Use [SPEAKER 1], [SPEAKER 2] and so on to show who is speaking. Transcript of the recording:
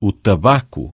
[SPEAKER 1] o tabaco